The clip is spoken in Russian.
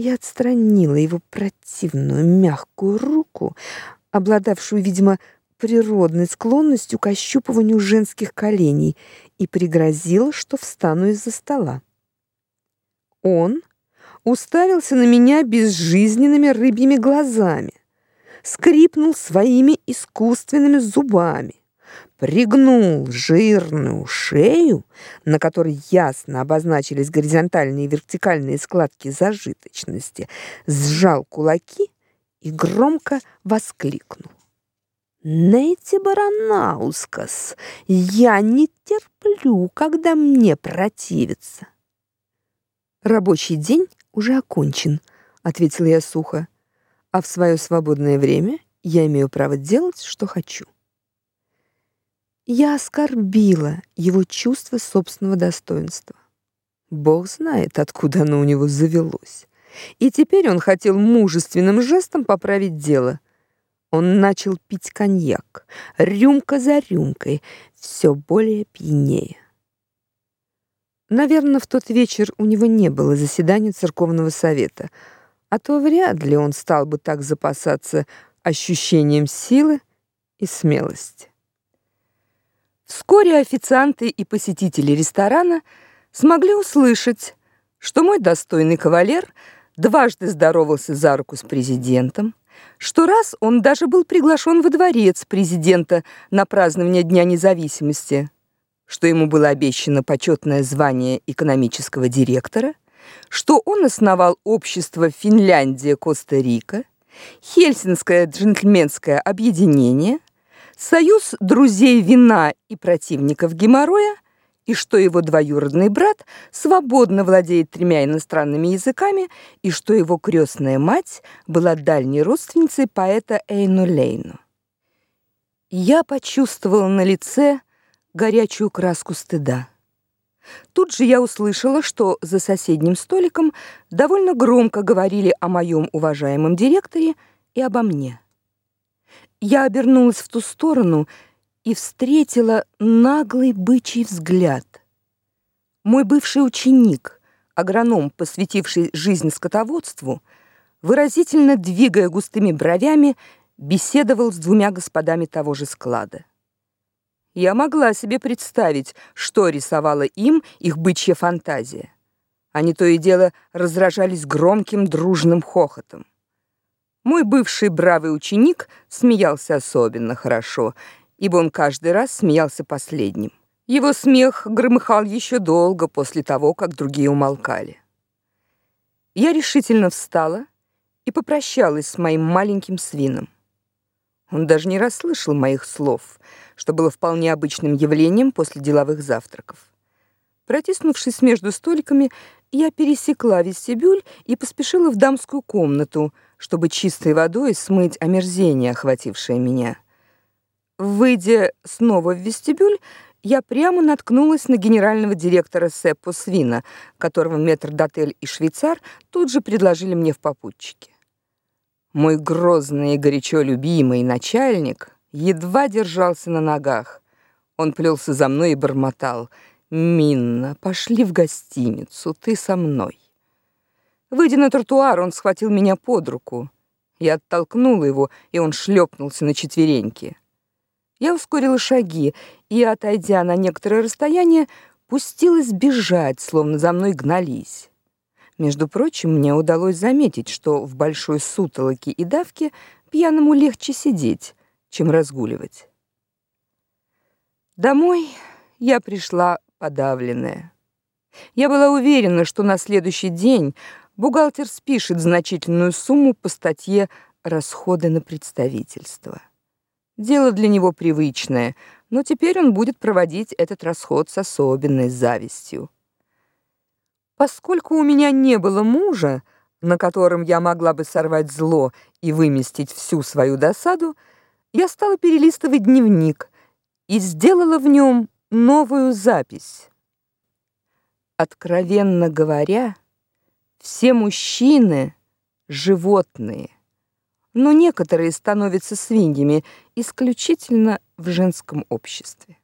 Я отстранила его противную мягкую руку, обладавшую, видимо, природной склонностью к ощупыванию женских коленей, и пригрозила, что встану из-за стола. Он уставился на меня безжизненными рыбьими глазами, скрипнул своими искусственными зубами, пригнул жирную шею, на которой ясно обозначились горизонтальные и вертикальные складки зажиточности, сжал кулаки и громко воскликнул. Нейти Баранаускас, я не терплю, когда мне противится. Рабочий день уже окончен, ответила я сухо. А в свое свободное время я имею право делать, что хочу. Я оскорбила его чувство собственного достоинства. Бог знает, откуда оно у него завелось. И теперь он хотел мужественным жестом поправить дело. Он начал пить коньяк, рюмка за рюмкой, все более пьянее. Наверное, в тот вечер у него не было заседания церковного совета, а то вряд ли он стал бы так запасаться ощущением силы и смелости. Вскоре официанты и посетители ресторана смогли услышать, что мой достойный кавалер дважды здоровался за руку с президентом, что раз он даже был приглашен во дворец президента на празднование Дня независимости, что ему было обещано почетное звание экономического директора, что он основал общество Финляндия-Коста-Рика, Хельсинское джентльменское объединение, Союз друзей вина и противников геморроя – и что его двоюродный брат свободно владеет тремя иностранными языками, и что его крестная мать была дальней родственницей поэта Эйну Лейну. Я почувствовала на лице горячую краску стыда. Тут же я услышала, что за соседним столиком довольно громко говорили о моем уважаемом директоре и обо мне. Я обернулась в ту сторону и встретила наглый бычий взгляд. Мой бывший ученик, агроном, посвятивший жизнь скотоводству, выразительно двигая густыми бровями, беседовал с двумя господами того же склада. Я могла себе представить, что рисовала им их бычья фантазия. Они то и дело разражались громким дружным хохотом. Мой бывший бравый ученик смеялся особенно хорошо ибо он каждый раз смеялся последним. Его смех громыхал еще долго после того, как другие умолкали. Я решительно встала и попрощалась с моим маленьким свином. Он даже не расслышал моих слов, что было вполне обычным явлением после деловых завтраков. Протиснувшись между столиками, я пересекла вестибюль и поспешила в дамскую комнату, чтобы чистой водой смыть омерзение, охватившее меня. Выйдя снова в вестибюль, я прямо наткнулась на генерального директора Сеппо Свина, которого метрдотель и швейцар тут же предложили мне в попутчике. Мой грозный и горячо любимый начальник едва держался на ногах. Он плелся за мной и бормотал: "Минна, пошли в гостиницу, ты со мной". Выйдя на тротуар, он схватил меня под руку. Я оттолкнула его, и он шлепнулся на четвереньки. Я ускорила шаги и, отойдя на некоторое расстояние, пустилась бежать, словно за мной гнались. Между прочим, мне удалось заметить, что в большой сутолоке и давке пьяному легче сидеть, чем разгуливать. Домой я пришла подавленная. Я была уверена, что на следующий день бухгалтер спишет значительную сумму по статье «Расходы на представительство». Дело для него привычное, но теперь он будет проводить этот расход с особенной завистью. Поскольку у меня не было мужа, на котором я могла бы сорвать зло и выместить всю свою досаду, я стала перелистывать дневник и сделала в нем новую запись. Откровенно говоря, все мужчины животные но некоторые становятся свиньями исключительно в женском обществе.